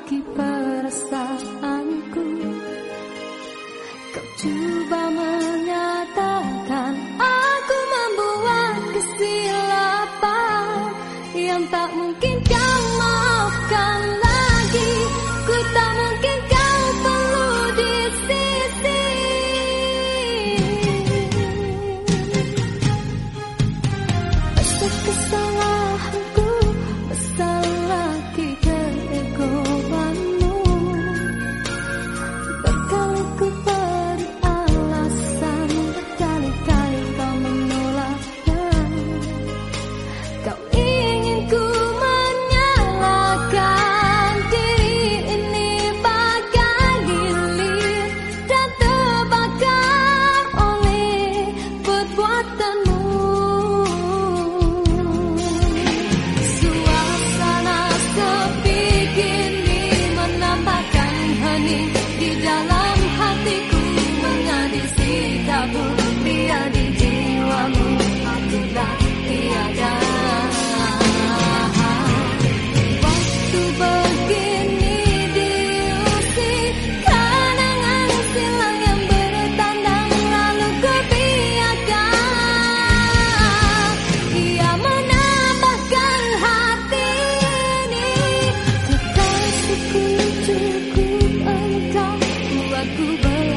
lagi perasaanku Kau coba menyatakan Aku membuat kesilapan Yang tak mungkin aku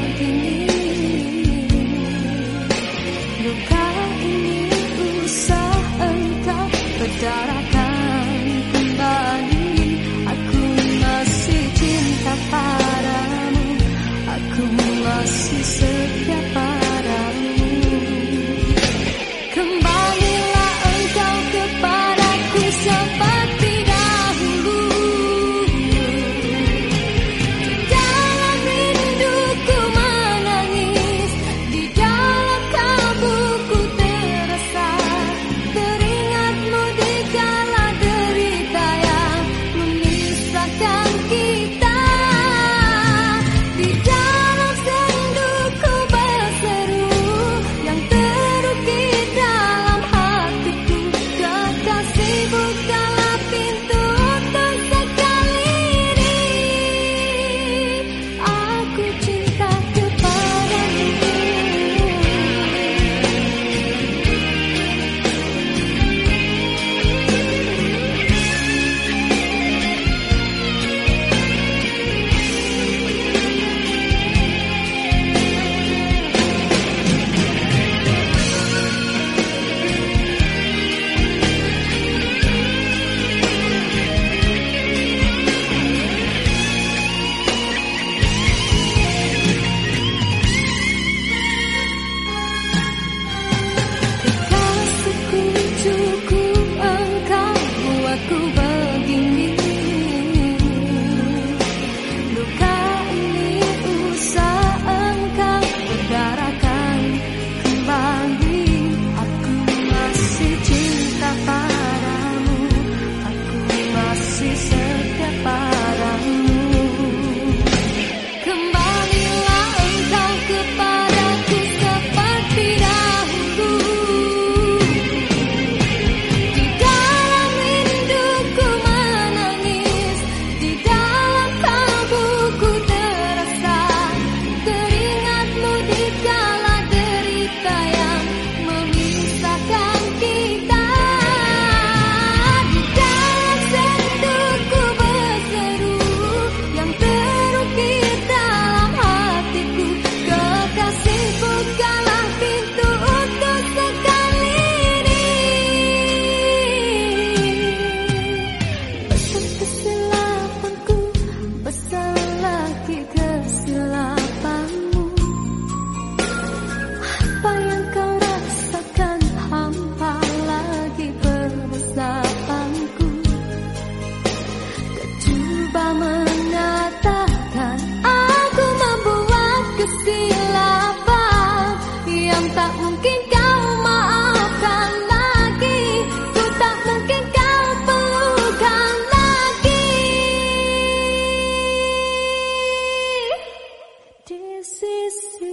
necesito.